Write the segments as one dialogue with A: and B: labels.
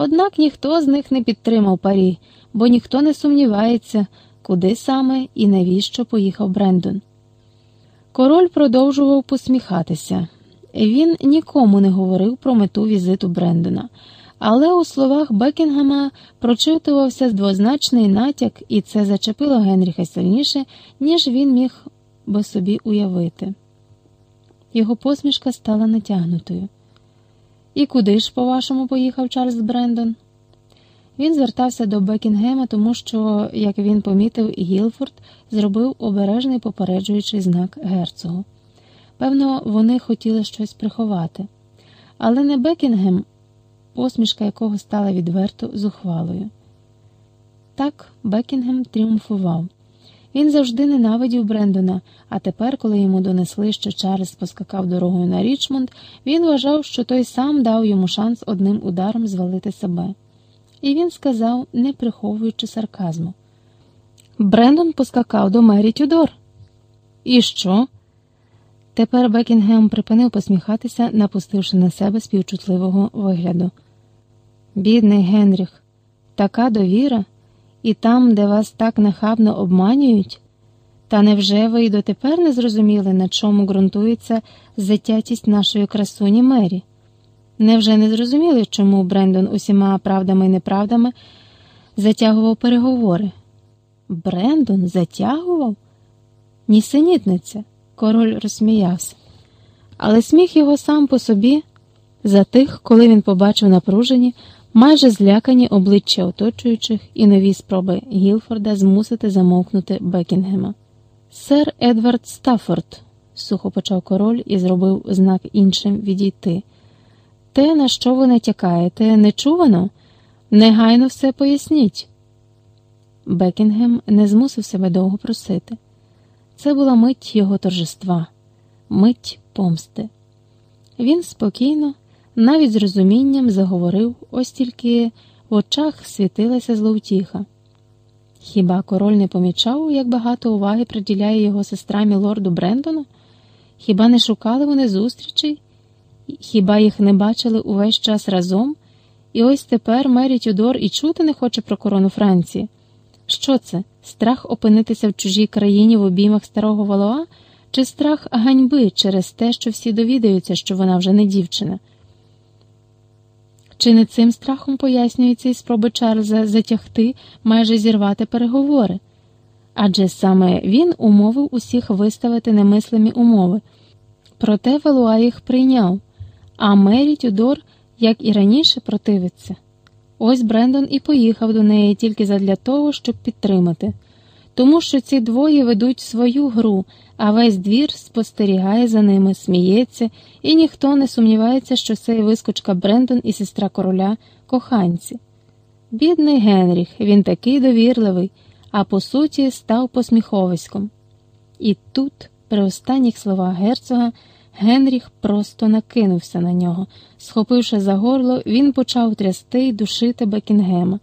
A: Однак ніхто з них не підтримав парі, бо ніхто не сумнівається, куди саме і навіщо поїхав Брендон. Король продовжував посміхатися. Він нікому не говорив про мету візиту Брендона, але у словах Бекінгема прочитувався двозначний натяк, і це зачепило Генріха сильніше, ніж він міг би собі уявити. Його посмішка стала натягнутою. І куди ж, по-вашому, поїхав Чарльз Брендон? Він звертався до Бекінгема, тому що, як він помітив, Гілфорд зробив обережний попереджуючий знак герцогу. Певно, вони хотіли щось приховати. Але не Бекінгем, посмішка якого стала відверто зухвалою. Так Бекінгем тріумфував. Він завжди ненавидів Брендона, а тепер, коли йому донесли, що Чарльз поскакав дорогою на Річмонд, він вважав, що той сам дав йому шанс одним ударом звалити себе. І він сказав, не приховуючи сарказму. Брендон поскакав до Мері Тюдор. І що? Тепер Бекінгем припинив посміхатися, напустивши на себе співчутливого вигляду. Бідний Генріх, така довіра, і там, де вас так нахабно обманюють. Та невже ви й дотепер не зрозуміли, на чому ґрунтується затятість нашої красуні Мері? Невже не зрозуміли, чому Брендон усіма правдами і неправдами затягував переговори? Брендон затягував? Нісенітниця, король розсміявся. Але сміх його сам по собі затих, коли він побачив напружені, майже злякані обличчя оточуючих і нові спроби Гілфорда змусити замовкнути Бекінгема. Сер Едвард Стаффорд», – сухо почав король і зробив знак іншим відійти. Те, на що ви натякаєте, не чувано? Негайно все поясніть. Бекінгем не змусив себе довго просити. Це була мить його торжества, мить помсти. Він спокійно, навіть з розумінням заговорив, ось тільки в очах світилася зловтіха. Хіба король не помічав, як багато уваги приділяє його сестра мілорду Брендону? Хіба не шукали вони зустрічей? Хіба їх не бачили увесь час разом? І ось тепер Мері Тюдор і чути не хоче про корону Франції. Що це? Страх опинитися в чужій країні в обіймах старого Валоа? Чи страх ганьби через те, що всі довідаються, що вона вже не дівчина? Чи не цим страхом пояснюється і спроби Чарльза затягти, майже зірвати переговори? Адже саме він умовив усіх виставити немислимі умови. Проте Валуа їх прийняв, а Мері Тюдор, як і раніше, противиться. Ось Брендон і поїхав до неї тільки задля того, щоб підтримати, тому що ці двоє ведуть свою гру, а весь двір спостерігає за ними, сміється, і ніхто не сумнівається, що цей вискочка Брендон і сестра короля коханці. Бідний Генріх, він такий довірливий, а по суті став посміховиськом. І тут, при останніх словах герцога, Генріх просто накинувся на нього. Схопивши за горло, він почав трясти й душити Бекінгема.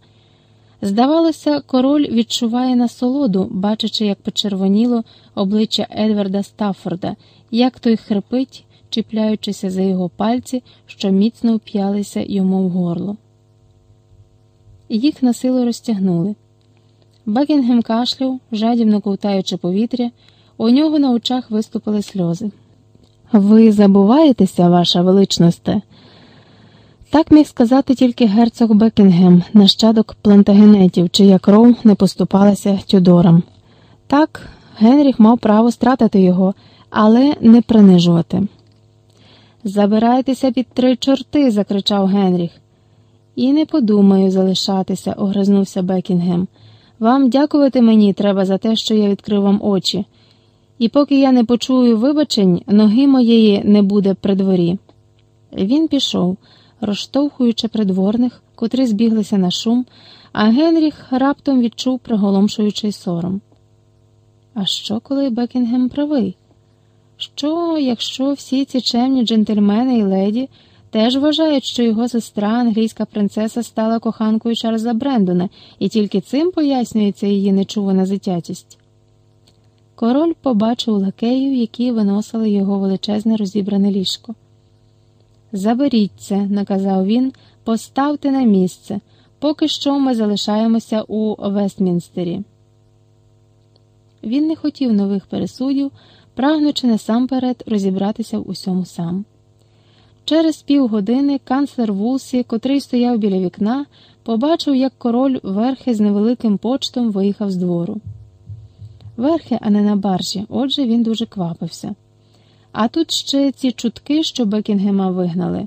A: Здавалося, король відчуває насолоду, бачачи, як почервоніло обличчя Едварда Стаффорда, як той хрипить, чіпляючися за його пальці, що міцно вп'ялися йому в горло. Їх на силу розтягнули. Бекінгем кашляв, жадібно ковтаючи повітря, у нього на очах виступили сльози. Ви забуваєтеся, ваша величносте? Так міг сказати тільки герцог Бекінгем, нащадок плантагенетів, чия кров не поступалася Тюдорам. Так, Генріх мав право стратити його, але не принижувати. Забирайтеся під три чорти, закричав Генріх. І не подумаю залишатися, огризнувся Бекінгем. Вам дякувати мені треба за те, що я відкрив вам очі. І поки я не почую вибачень, ноги моєї не буде при дворі. Він пішов розштовхуючи придворних, котрі збіглися на шум, а Генріх раптом відчув приголомшуючий сором. А що, коли Бекінгем правий? Що, якщо всі ці чемні джентльмени і леді теж вважають, що його сестра, англійська принцеса, стала коханкою Чарльза Брендона, і тільки цим пояснюється її нечувана зитятість? Король побачив лакеїв, які виносили його величезне розібране ліжко. Заберіть це, наказав він, поставте на місце. Поки що ми залишаємося у Вестмінстері. Він не хотів нових пересудів, прагнучи насамперед розібратися в усьому сам. Через півгодини канцлер Вулсі, котрий стояв біля вікна, побачив, як король верхи з невеликим почтом виїхав з двору. Верхи, а не на баржі, отже, він дуже квапився. А тут ще ці чутки, що Бекінгема вигнали.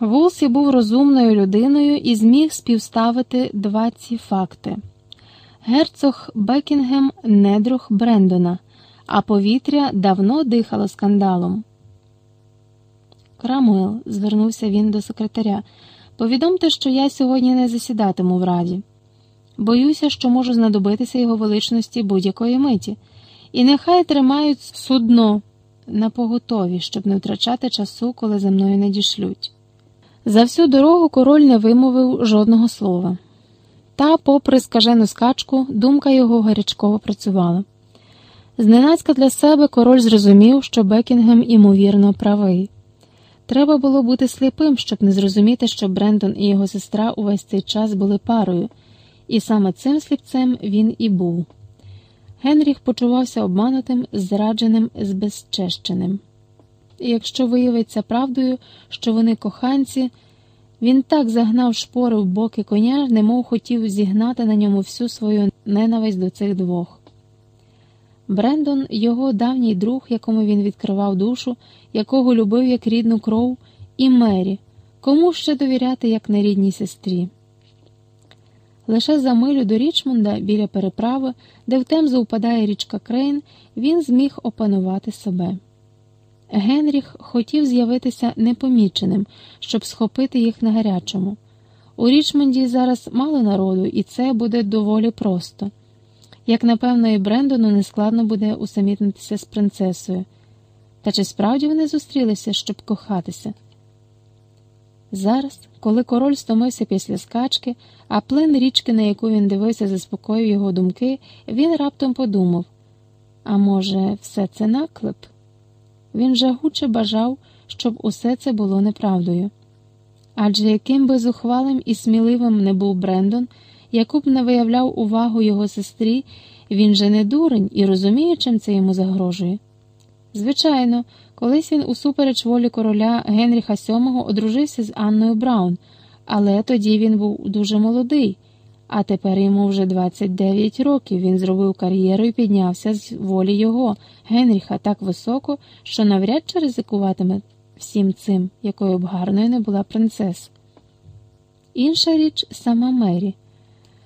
A: Вулсі був розумною людиною і зміг співставити два ці факти. Герцог Бекінгем недруг Брендона, а повітря давно дихало скандалом. Крамуел, звернувся він до секретаря, повідомте, що я сьогодні не засідатиму в раді. Боюся, що можу знадобитися його величності будь-якої миті, і нехай тримають судно на поготові, щоб не втрачати часу, коли за мною не дішлють. За всю дорогу король не вимовив жодного слова. Та, попри скажену скачку, думка його гарячково працювала. Зненацька для себе король зрозумів, що Бекінгем, імовірно, правий. Треба було бути сліпим, щоб не зрозуміти, що Брендон і його сестра увесь цей час були парою, і саме цим сліпцем він і був. Генріх почувався обманутим, зрадженим, збезчещеним. І якщо виявиться правдою, що вони коханці, він так загнав шпори в боки коня, немов хотів зігнати на ньому всю свою ненависть до цих двох. Брендон, його давній друг, якому він відкривав душу, якого любив як рідну кров, і Мері, кому ще довіряти, як не рідній сестрі. Лише за милю до Річмонда біля переправи, де в темзу впадає річка Крейн, він зміг опанувати себе. Генріх хотів з'явитися непоміченим, щоб схопити їх на гарячому. У Річмонді зараз мало народу, і це буде доволі просто. Як напевно, і Брендону нескладно буде усамітнитися з принцесою. Та чи справді вони зустрілися, щоб кохатися? Зараз, коли король стомився після скачки, а плин річки, на яку він дивився, заспокоїв його думки, він раптом подумав а може, все це наклеп? Він жагуче бажав, щоб усе це було неправдою. Адже яким би зухвалим і сміливим не був Брендон, яку б не виявляв увагу його сестрі, він же не дурень і розуміє, чим це йому загрожує. Звичайно, колись він, усупереч волі короля Генріха VII, одружився з Анною Браун, але тоді він був дуже молодий, а тепер йому вже 29 років він зробив кар'єру і піднявся з волі його, Генріха, так високо, що навряд чи ризикуватиме всім цим, якою б гарною не була принцеса. Інша річ сама Мері.